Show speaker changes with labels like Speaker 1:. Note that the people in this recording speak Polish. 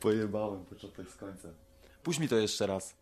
Speaker 1: Pojebałem początek z końcem. Puść mi to jeszcze raz.